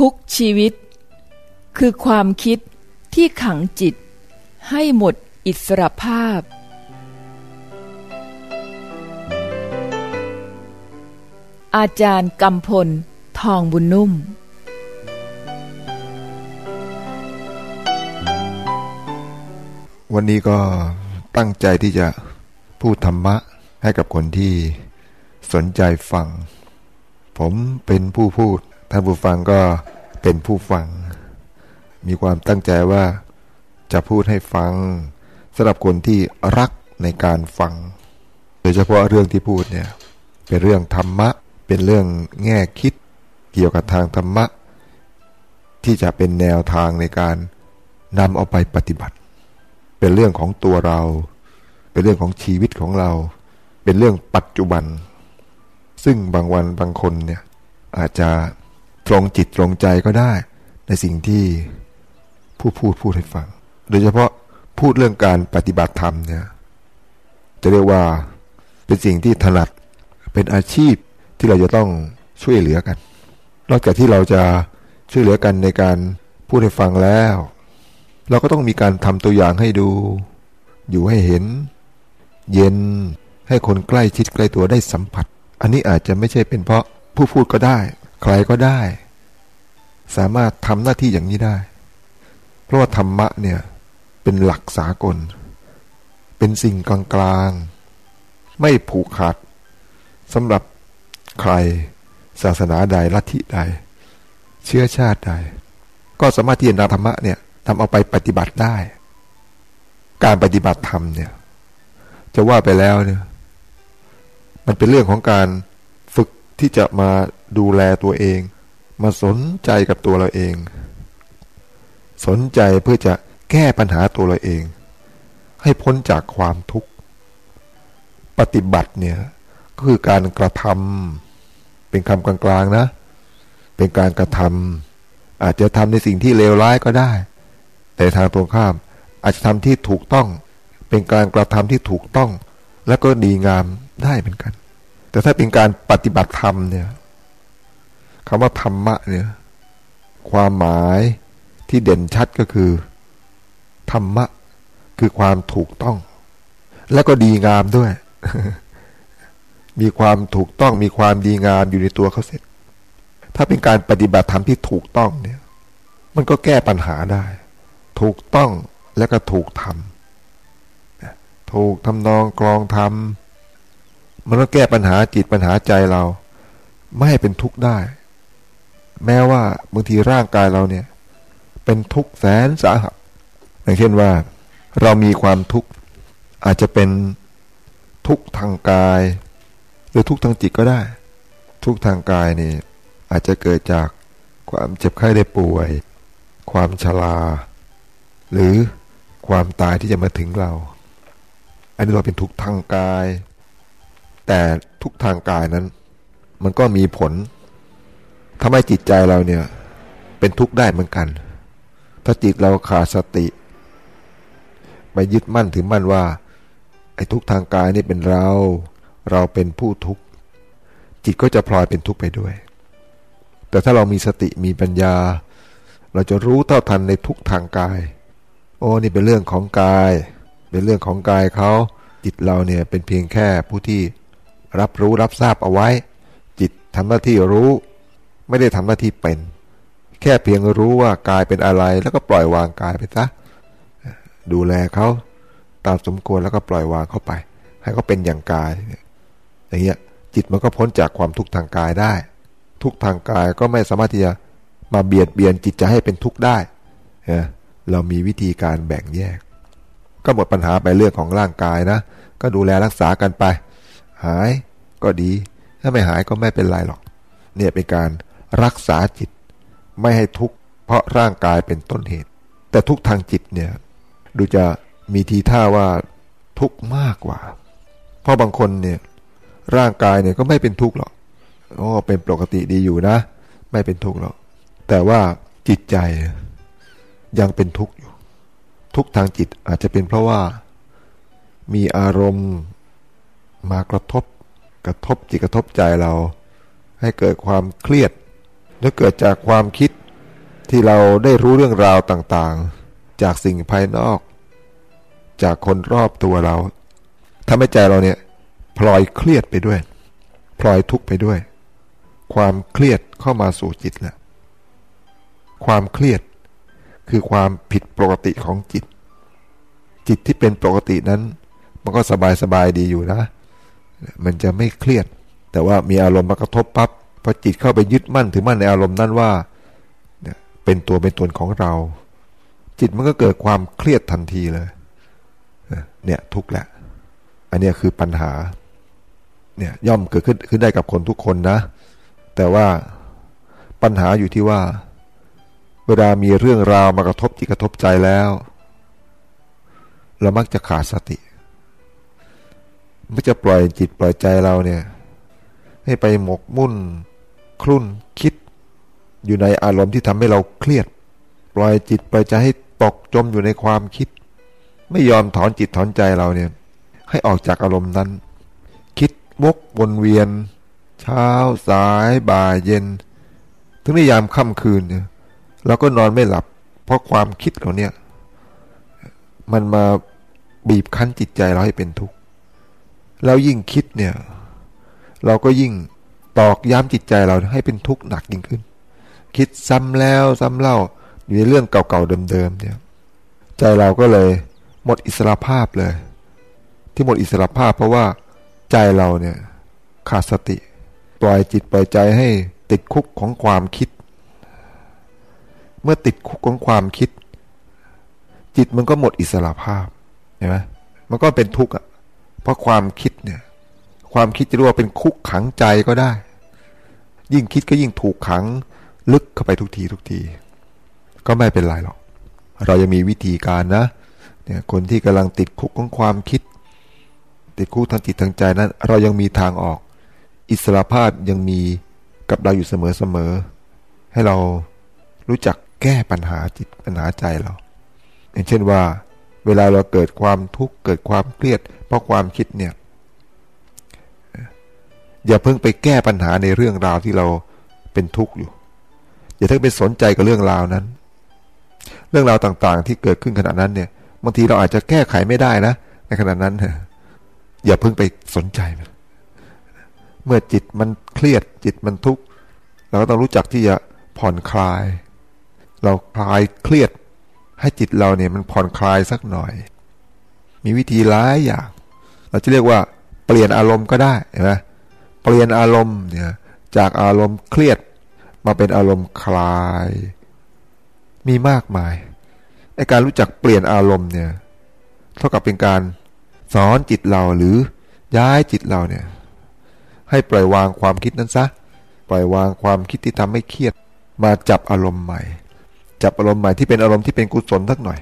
คุกชีวิต คือความคิดที่ขังจิต ให้หมดอิสรภาพ อาจารย์กำพล ทองบุญนุ่ม วันนี้ก็ตั้งใจที่จะพูดธรรมะให้กับคนที่สนใจฟัง ผมเป็นผู้พูด ท่านผู้ฟังก็เป็นผู้ฟัง มีความตั้งใจว่าจะพูดให้ฟังสำหรับคนที่รักในการฟัง โดยเฉพาะเรื่องที่พูดเนี่ยเป็นเรื่องธรรมะ เป็นเรื่องแง่คิดเกี่ยวกับทางธรรมะ ที่จะเป็นแนวทางในการนำเอาไปปฏิบัติ เป็นเรื่องของตัวเรา เป็นเรื่องของชีวิตของเรา เป็นเรื่องปัจจุบัน ซึ่งบางวันบางคนเนี่ยอาจจะตรงจิตตรงใจก็ได้ ในสิ่งที่ผู้พูดพูดให้ฟัง โดยเฉพาะพูดเรื่องการปฏิบัติธรรมเนี่ยจะเรียกว่าเป็นสิ่งที่ถนัดเป็นอาชีพ ที่เราจะต้องช่วยเหลือกัน นอกจากที่เราจะช่วยเหลือกันในการพูดให้ฟังแล้ว เราก็ต้องมีการทำตัวอย่างให้ดู อยู่ให้เห็น เย็นให้คนใกล้ชิดใกล้ตัวได้สัมผัส อันนี้อาจจะไม่ใช่เป็นเพราะผู้พูดก็ได้ ใครก็ได้ สามารถทำหน้าที่อย่างนี้ได้ เพราะว่าธรรมะเนี่ยเป็นหลักสากล เป็นสิ่งกลางๆ ไม่ผูกขาดสำหรับ ใคร ศาสนาใดลัทธิใด เชื้อชาติใด ก็สามารถที่จะนำธรรมะเนี่ยทำเอาไปปฏิบัติได้ การปฏิบัติธรรมเนี่ย จะว่าไปแล้วเนี่ย มันเป็นเรื่องของการฝึกที่จะมาดูแลตัวเอง มาสนใจกับตัวเราเอง สนใจเพื่อจะแก้ปัญหาตัวเราเอง ให้พ้นจากความทุกข์ ปฏิบัติเนี่ยก็คือการกระทำ เป็นคำกลางๆนะ เป็นการกระทำอาจจะทำในสิ่งที่เลวร้ายก็ได้ แต่ทางตรงข้ามอาจจะทำที่ถูกต้อง เป็นการกระทำที่ถูกต้อง และก็ดีงามได้เหมือนกัน แต่ถ้าเป็นการปฏิบัติธรรมเนี่ยคำว่าธรรมะเนี่ยความหมายที่เด่นชัดก็คือ ธรรมะคือความถูกต้อง และก็ดีงามด้วย มีความถูกต้องมีความดีงามอยู่ในตัวเขาเสร็จ ถ้าเป็นการปฏิบัติธรรมที่ถูกต้องเนี่ย มันก็แก้ปัญหาได้ ถูกต้องและก็ถูกทำถูกทำนองกรองทำมันก็แก้ปัญหาจิตปัญหาใจเรา ไม่ให้เป็นทุกข์ได้ แม้ว่าบางทีร่างกายเราเนี่ย เป็นทุกข์แสนสาหัสอย่างเช่นว่า เรามีความทุกข์อาจจะเป็นทุกข์ทางกาย รือทุกทางจิตก็ได้ ทุกทางกายนี่อาจจะเกิดจากความเจ็บไข้ได้ป่วย ความชรา หรือความตายที่จะมาถึงเรา อันนี้เราเป็นทุกทางกาย แต่ทุกทางกายนั้น มันก็มีผลทำให้จิตใจเราเนี่ยเป็นทุกข์ได้เหมือนกัน ถ้าจิตเราขาดสติไปยึดมั่นถือมั่นว่า ไอ้ทุกทางกายนี่เป็นเรา เราเป็นผู้ทุกข์ จิตก็จะพลอยเป็นทุกข์ไปด้วย แต่ถ้าเรามีสติมีปัญญา เราจะรู้เท่าทันในทุกทางกาย โอ้นี่เป็นเรื่องของกาย เป็นเรื่องของกายเขาจิตเราเนี่ยเป็นเพียงแค่ผู้ที่รับรู้รับทราบเอาไว้ จิตทำหน้าที่รู้ไม่ได้ทำหน้าที่เป็น แค่เพียงรู้ว่ากายเป็นอะไรแล้วก็ปล่อยวางกายไปซะดูแลเขาตามสมควรแล้วก็ปล่อยวางเข้าไป ให้เขาเป็นอย่างกาย อย่างเงี้ยจิตมันก็พ้นจากความทุกข์ทางกายได้ ทุกทางกายก็ไม่สามารถที่จะมาเบียดเบียนจิตจะให้เป็นทุกข์ได้เรามีวิธีการแบ่งแยก ก็หมดปัญหาไปเรื่องของร่างกายนะ ก็ดูแลรักษากันไป หายก็ดี ถ้าไม่หายก็ไม่เป็นไรหรอก เนี่ยเป็นการรักษาจิต ไม่ให้ทุกข์เพราะร่างกายเป็นต้นเหตุ แต่ทุกทางจิตเนี่ยดูจะมีทีท่าว่าทุกข์มากกว่า เพราะบางคนเนี่ย ร่างกายเนี่ยก็ไม่เป็นทุกข์หรอกโอ้เป็นปกติดีอยู่นะ ไม่เป็นทุกข์หรอก แต่ว่าจิตใจยังเป็นทุกข์อยู่ ทุกทางจิตอาจจะเป็นเพราะว่ามีอารมณ์มากระทบกระทบจิตกระทบใจเรา ให้เกิดความเครียดและเกิดจากความคิดที่เราได้รู้เรื่องราวต่างๆ จากสิ่งภายนอก จากคนรอบตัวเราทำให้ใจเราเนี่ย พลอยเครียดไปด้วย พลอยทุกข์ไปด้วย ความเครียดเข้ามาสู่จิตแหละความเครียดคือความผิดปกติของจิต จิตที่เป็นปกตินั้น มันก็สบายสบายดีอยู่นะ มันจะไม่เครียด แต่ว่ามีอารมณ์มากระทบปับ๊บพอจิตเข้าไปยึดมั่นถือมั่นในอารมณ์นั้นว่าเป็นตัวเป็นตนของเรา จิตมันก็เกิดความเครียดทันทีเลยเนี่ยทุกแหละ อันนี้คือปัญหา เนี่ยย่อมเกิดขึ้นขึ้นได้กับคนทุกคนนะ แต่ว่าปัญหาอยู่ที่ว่า เวลามีเรื่องราวมากระทบจิตกระทบใจแล้วเรามักจะขาดสติไม่จะปล่อยจิตปล่อยใจเราเนี่ย ให้ไปหมกมุ่น คลุ่นคิด อยู่ในอารมณ์ที่ทำให้เราเครียด ปล่อยจิตปล่อยใจให้ตกจมอยู่ในความคิด ไม่ยอมถอนจิตถอนใจเราเนี่ย ให้ออกจากอารมณ์นั้น วกวนเวียน เช้าสายบ่ายเย็น ถึงในยามค่ำคืนเนี่ยเราก็นอนไม่หลับ เพราะความคิดเราเนี่ย มันมาบีบคั้นจิตใจเราให้เป็นทุกข์แล้วยิ่งคิดเนี่ย เราก็ยิ่งตอกย้ำจิตใจเราให้เป็นทุกข์หนักยิ่งขึ้น คิดซ้ำแล้วซ้ำเล่าอยู่ในเรื่องเก่าๆเดิมๆเนี่ย ใจเราก็เลย หมดอิสระภาพเลย ที่หมดอิสระภาพเพราะว่า ใจเราเนี่ยขาดสติ ปล่อยจิตปล่อยใจให้ติดคุกของความคิด เมื่อติดคุกของความคิด จิตมันก็หมดอิสระภาพเห็นไหมมันก็เป็นทุกข์อะเพราะความคิดเนี่ย ความคิดจะเรียกว่าเป็นคุกขังใจก็ได้ ยิ่งคิดก็ยิ่งถูกขังลึกเข้าไปทุกทีทุกที ก็ไม่เป็นไรหรอก เรายังมีวิธีการนะเนี่ยคนที่กำลังติดคุกของความคิด ติดคุกทางจิตทางใจนั้น เรายังมีทางออก อิสระภาพยังมีกับเราอยู่เสมอๆให้เรารู้จักแก้ปัญหาจิตปัญหาใจเรา อย่างเช่นว่า เวลาเราเกิดความทุกข์เกิดความเครียด เพราะความคิดเนี่ย อย่าเพิ่งไปแก้ปัญหาในเรื่องราวที่เราเป็นทุกข์อยู่ อย่าเพิ่งไปสนใจกับเรื่องราวนั้น เรื่องราวต่างๆ ที่เกิดขึ้นขณะนั้นเนี่ยบางทีเราอาจจะแก้ไขไม่ได้นะในขณะนั้น อย่าเพิ่งไปสนใจมันเมื่อจิตมันเครียดจิตมันทุกข์เราก็ต้องรู้จักที่จะผ่อนคลาย เราคลายเครียด ให้จิตเราเนี่ยมันผ่อนคลายสักหน่อย มีวิธีหลายอย่าง เราจะเรียกว่า เปลี่ยนอารมณ์ก็ได้เห็นไหมเปลี่ยนอารมณ์เนี่ยจากอารมณ์เครียดมาเป็นอารมณ์คลาย มีมากมายไอการรู้จักเปลี่ยนอารมณ์เนี่ย เท่ากับเป็นการ สอนจิตเราหรือย้ายจิตเราเนี่ย ให้ปล่อยวางความคิดนั้นซะ ปล่อยวางความคิดที่ทำให้เครียด มาจับอารมณ์ใหม่ จับอารมณ์ใหม่ที่เป็นอารมณ์ที่เป็นกุศลสักหน่อย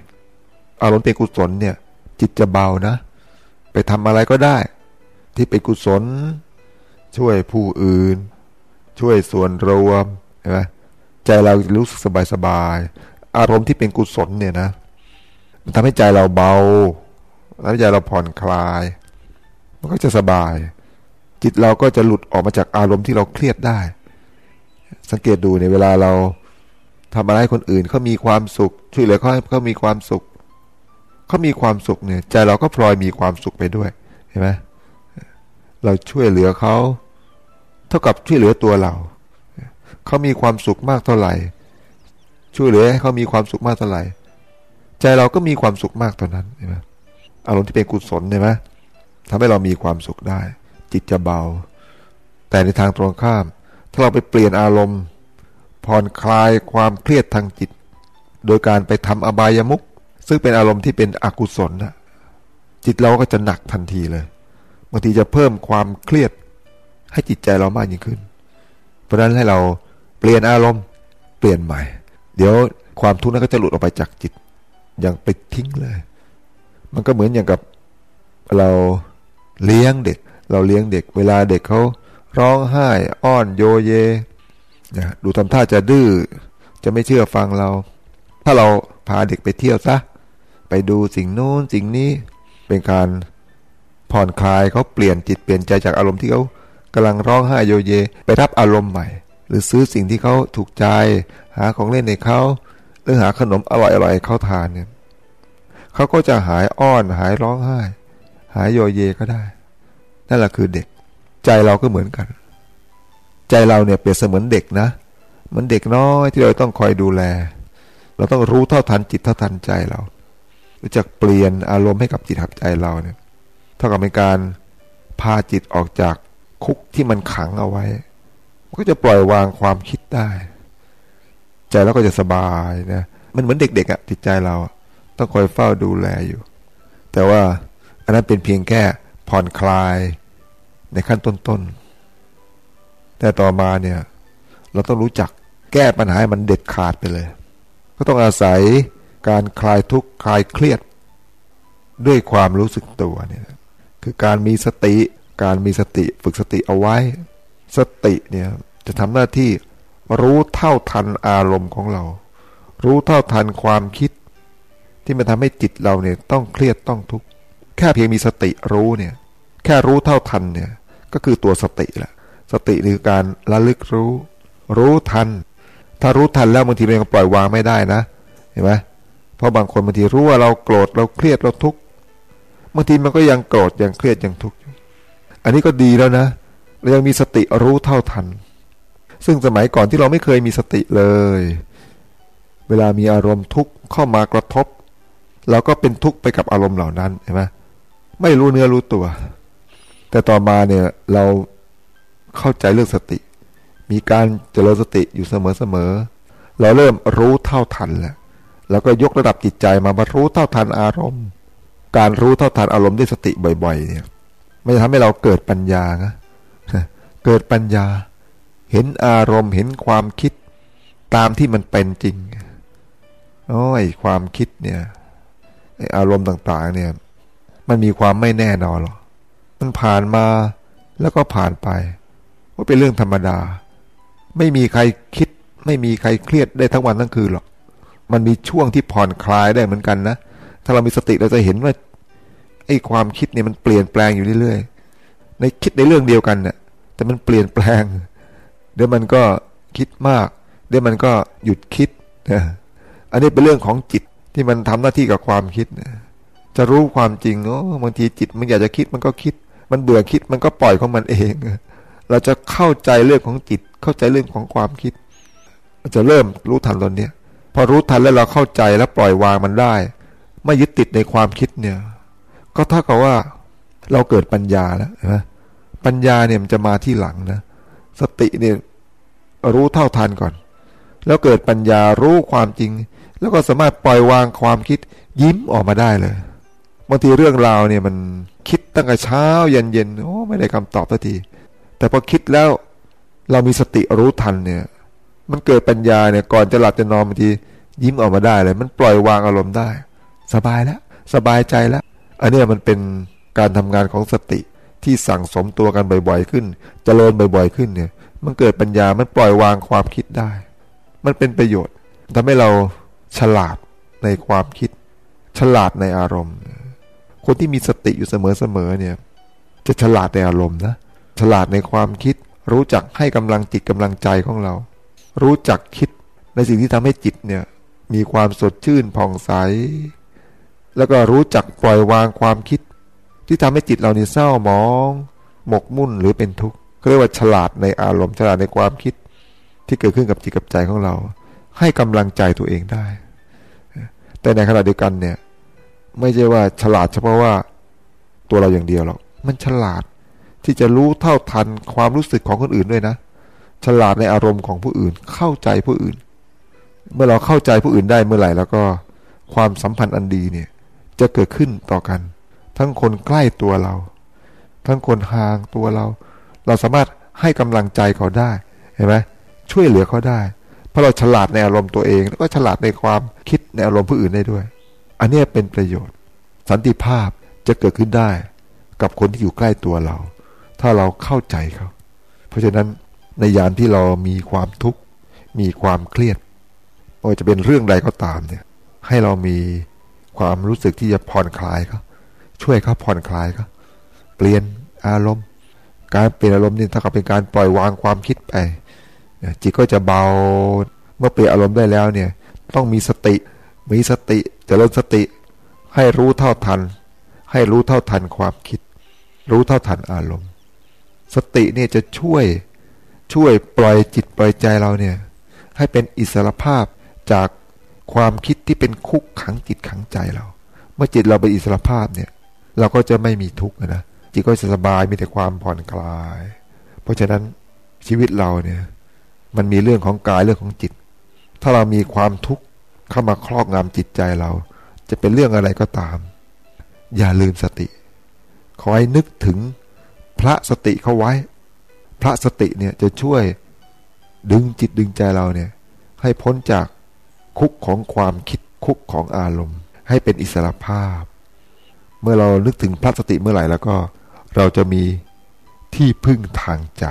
อารมณ์เป็นกุศลเนี่ย จิตจะเบานะ ไปทำอะไรก็ได้ ที่เป็นกุศล ช่วยผู้อื่น ช่วยส่วนรวมใช่ไหมใจเรารู้สึกสบายสบายอารมณ์ที่เป็นกุศลเนี่ยนะมันทำให้ใจเราเบา ทำให้ใจเราผ่อนคลาย มันก็จะสบาย จิตเราก็จะหลุดออกมาจากอารมณ์ที่เราเครียดได้ สังเกตดูในเวลาเราทำอะไรให้คนอื่นเขามีความสุข ช่วยเหลือเขาเขามีความสุขเขามีความสุขเนี่ย ใจเราก็พลอยมีความสุขไปด้วยเห็นไหมเราช่วยเหลือเขาเท่ากับช่วยเหลือตัวเราเขามีความสุขมากเท่าไหร่ ช่วยเหลือให้เขามีความสุขมากเท่าไหร่ ใจเราก็มีความสุขมากเท่านั้นเห็นไหม อารมณ์ที่เป็นกุศลใช่ไหมทำให้เรามีความสุขได้ จิตจะเบา แต่ในทางตรงข้าม ถ้าเราไปเปลี่ยนอารมณ์ผ่อนคลายความเครียดทางจิต โดยการไปทำอบายมุขซึ่งเป็นอารมณ์ที่เป็นอกุศลนะจิตเราก็จะหนักทันทีเลยบางทีจะเพิ่มความเครียดให้จิตใจเรามากยิ่งขึ้น เพราะฉะนั้นให้เราเปลี่ยนอารมณ์เปลี่ยนใหม่ เดี๋ยวความทุกข์นั้นก็จะหลุดออกไปจากจิตอย่างไปทิ้งเลย มันก็เหมือนอย่างกับเราเลี้ยงเด็ก เราเลี้ยงเด็ก เวลาเด็กเขาร้องไห้ อ้อนโยเยนะดูทำท่าจะดื้อจะไม่เชื่อฟังเรา ถ้าเราพาเด็กไปเที่ยวซะ ไปดูสิ่งโน้นสิ่งนี้เป็นการผ่อนคลายเขาเปลี่ยนจิตเปลี่ยนใจจากอารมณ์ที่เขากำลังร้องไห้โยเย ไปรับอารมณ์ใหม่ หรือซื้อสิ่งที่เขาถูกใจ หาของเล่นในเขาหรือหาขนมอร่อยๆเขาทานเนี่ย เขาก็จะหายอ้อนหายร้องไห้ หายโยเยก็ได้ นั่นแหละคือเด็ก ใจเราก็เหมือนกัน ใจเราเนี่ยเปรียบเสมือนเด็กนะมือนเด็กน้อยที่เราต้องคอยดูแล เราต้องรู้เท่าทันจิตเท่าทันใจเรารู้จักเปลี่ยนอารมณ์ให้กับจิตหับใจเราเนี่ยเท่ากับเป็นการพาจิตออกจากคุกที่มันขังเอาไว้ ก็จะปล่อยวางความคิดได้ ใจเราก็จะสบายนะมันเหมือนเด็กๆอะ่ะจิตใจเรา ต้องคอยเฝ้าดูแลอยู่ แต่ว่าอันนั้นเป็นเพียงแค่ผ่อนคลายในขั้นต้นๆ แต่ต่อมาเนี่ย เราต้องรู้จักแก้ปัญหาให้มันเด็ดขาดไปเลย ก็ต้องอาศัยการคลายทุกข์คลายเครียด ด้วยความรู้สึกตัวเนี่ยคือการมีสติการมีสติฝึกสติเอาไว้ สติเนี่ยจะทำหน้าที่รู้เท่าทันอารมณ์ของเรา รู้เท่าทันความคิด ที่มันทำให้จิตเราเนี่ยต้องเครียดต้องทุกข์แค่เพียงมีสติรู้เนี่ย แค่รู้เท่าทันเนี่ยก็คือตัวสติแหละสติคือการระลึกรู้ รู้ทัน ถ้ารู้ทันแล้วบางทีมันก็ปล่อยวางไม่ได้นะเห็นไหมเพราะบางคนบางทีรู้ว่าเราโกรธเราเครียดเราทุกข์บางทีมันก็ยังโกรธยังเครียดยังทุกข์อันนี้ก็ดีแล้วนะเรายังมีสติรู้เท่าทัน ซึ่งสมัยก่อนที่เราไม่เคยมีสติเลย เวลามีอารมณ์ทุกข์เข้ามากระทบ เราก็เป็นทุกข์ไปกับอารมณ์เหล่านั้นเห็นไหมไม่รู้เนื้อรู้ตัว แต่ต่อมาเนี่ยเราเข้าใจเรื่องสติ มีการเจริญสติอยู่เสมอๆเราเริ่มรู้เท่าทันแล้วแล้วก็ยกระดับจิตใจมาบรรรู้เท่าทันอารมณ์ การรู้เท่าทันอารมณ์ด้วยสติบ่อย ๆ เนี่ยไม่ทำให้เราเกิดปัญญานะเกิดปัญญา เห็นอารมณ์เห็นความคิดตามที่มันเป็นจริงโอ้ยความคิดเนี่ย อารมณ์ต่างๆ เนี่ย มันมีความไม่แน่นอนหรอกมันผ่านมาแล้วก็ผ่านไปว่าเป็นเรื่องธรรมดา ไม่มีใครคิด ไม่มีใครเครียดได้ทั้งวันทั้งคืนหรอกมันมีช่วงที่ผ่อนคลายได้เหมือนกันนะถ้าเรามีสติเราจะเห็นว่าไอ้ความคิดเนี่ยมันเปลี่ยนแปลงอยู่เรื่อยๆในคิดในเรื่องเดียวกันเนี่ยแต่มันเปลี่ยนแปลง เดี๋ยวมันก็คิดมาก เดี๋ยวมันก็หยุดคิดนะอันนี้เป็นเรื่องของจิต ที่มันทำหน้าที่กับความคิดนะจะรู้ความจริงเนาะบางทีจิตมันอยากจะคิดมันก็คิด มันเบื่อคิดมันก็ปล่อยของมันเอง เราจะเข้าใจเรื่องของจิต เข้าใจเรื่องของความคิด จะเริ่มรู้ทันตอนเนี้ยพอรู้ทันแล้วเราเข้าใจแล้วปล่อยวางมันได้ ไม่ยึดติดในความคิดเนี่ย ก็เท่ากับว่าเราเกิดปัญญาแล้วนะปัญญาเนี่ยมันจะมาที่หลังนะสติเนี่ยรู้เท่าทันก่อน แล้วเกิดปัญญารู้ความจริง แล้วก็สามารถปล่อยวางความคิดยิ้มออกมาได้เลยบางทีเรื่องราวเนี่ยมันคิดตั้งแต่เช้าเย็นเย็นโอ้ไม่ได้คำตอบสักที แต่พอคิดแล้วเรามีสติรู้ทันเนี่ย มันเกิดปัญญาเนี่ยก่อนจะหลับจะนอนบางทียิ้มออกมาได้เลย มันปล่อยวางอารมณ์ได้ สบายแล้ว สบายใจแล้ว อันนี้มันเป็นการทำงานของสติที่สั่งสมตัวกันบ่อยๆขึ้นจเจริญบ่อยๆขึ้นเนี่ย มันเกิดปัญญามันปล่อยวางความคิดได้ มันเป็นประโยชน์ทำให้เรา ฉลาดในความคิด ฉลาดในอารมณ์ คนที่มีสติอยู่เสมอๆเนี่ย จะฉลาดในอารมณ์นะฉลาดในความคิด รู้จักให้กำลังจิตกำลังใจของเรา รู้จักคิดในสิ่งที่ทำให้จิตเนี่ย มีความสดชื่นผ่องใส แล้วก็รู้จักปล่อยวางความคิด ที่ทำให้จิตเราเนี่ยเศร้าหมอง หมกมุ่นหรือเป็นทุกข์เรียกว่าฉลาดในอารมณ์ฉลาดในความคิดที่เกิดขึ้นกับจิตกับใจของเรา ให้กำลังใจตัวเองได้ แต่ในขณะเดียวกันเนี่ย ไม่ใช่ว่าฉลาดเฉพาะว่าตัวเราอย่างเดียวหรอกมันฉลาดที่จะรู้เท่าทันความรู้สึกของคนอื่นด้วยนะ ฉลาดในอารมณ์ของผู้อื่นเข้าใจผู้อื่น เมื่อเราเข้าใจผู้อื่นได้เมื่อไหร่แล้วก็ความสัมพันธ์อันดีเนี่ย จะเกิดขึ้นต่อกัน ทั้งคนใกล้ตัวเรา ทั้งคนห่างตัวเรา เราสามารถให้กำลังใจเขาได้เห็นไหมช่วยเหลือเขาได้ เพราะเราฉลาดในอารมณ์ตัวเอง แล้วก็ฉลาดในความคิดในอารมณ์ผู้อื่นได้ด้วย อันนี้เป็นประโยชน์ สันติภาพจะเกิดขึ้นได้ กับคนที่อยู่ใกล้ตัวเรา ถ้าเราเข้าใจเขา เพราะฉะนั้นในยามที่เรามีความทุกข์มีความเครียดไม่ว่าจะเป็นเรื่องใดก็ตามเนี่ย ให้เรามีความรู้สึกที่จะผ่อนคลายเขาช่วยเขาผ่อนคลายเขาเปลี่ยนอารมณ์ การเปลี่ยนอารมณ์นี่ถ้ากับเป็นการปล่อยวางความคิดไป จิตก็จะเบาเมื่อเปลี่ยนอารมณ์ได้แล้วเนี่ยต้องมีสติมีสติจะลดสติ ให้รู้เท่าทัน ให้รู้เท่าทันความคิด รู้เท่าทันอารมณ์ สติเนี่ยจะช่วยช่วยปล่อยจิตปล่อยใจเราเนี่ยให้เป็นอิสรภาพจากความคิดที่เป็นคุกขังจิตขังใจเรา เมื่อจิตเราเป็นอิสรภาพเนี่ยเราก็จะไม่มีทุกข์นะจิตก็จะสบายมีแต่ความผ่อนคลาย เพราะฉะนั้นชีวิตเราเนี่ย มันมีเรื่องของกายเรื่องของจิต ถ้าเรามีความทุกข์เข้ามาครอบงำจิตใจเรา จะเป็นเรื่องอะไรก็ตาม อย่าลืมสติขอให้นึกถึงพระสติเข้าไว้ พระสติเนี่ยจะช่วยดึงจิตดึงใจเราเนี่ย ให้พ้นจากคุกของความคิดคุกของอารมณ์ ให้เป็นอิสระภาพ เมื่อเรานึกถึงพระสติเมื่อไหร่แล้วก็ เราจะมีที่พึ่งทางใจ